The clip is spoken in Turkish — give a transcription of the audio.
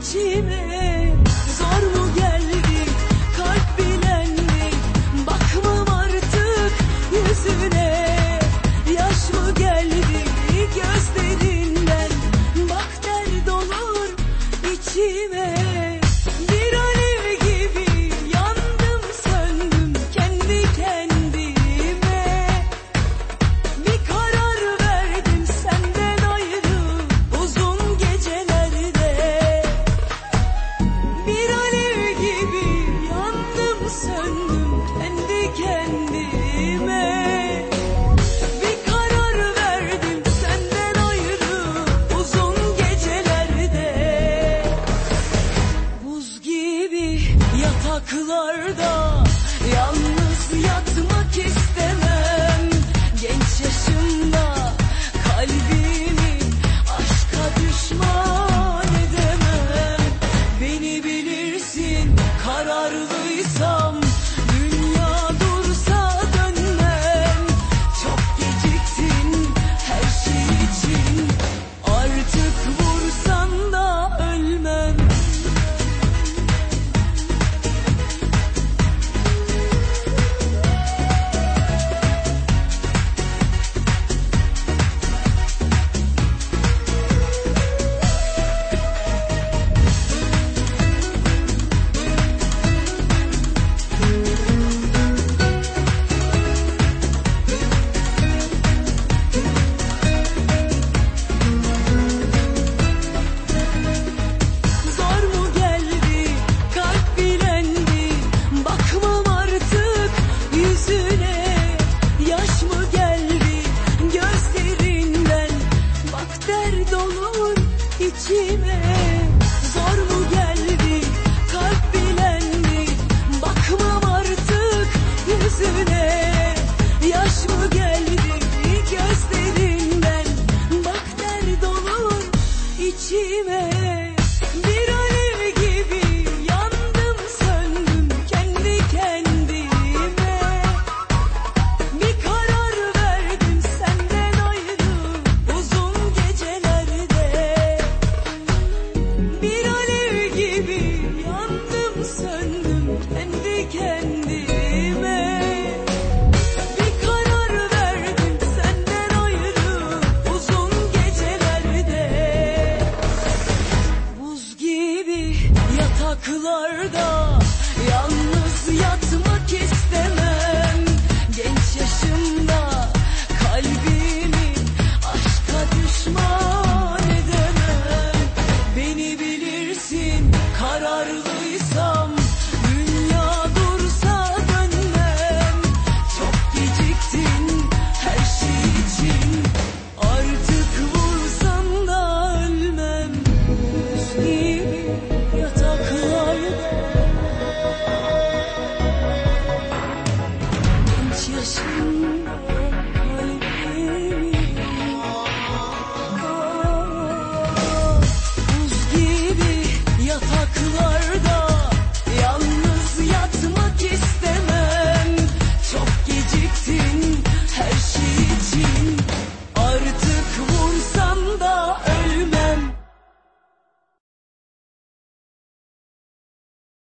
içime zor mu geldi? Kalp bilen mi bakmam artık yüzüne. Yaş mı geldi? Gözlerinden bak dert olur içime. much. Olur içime you.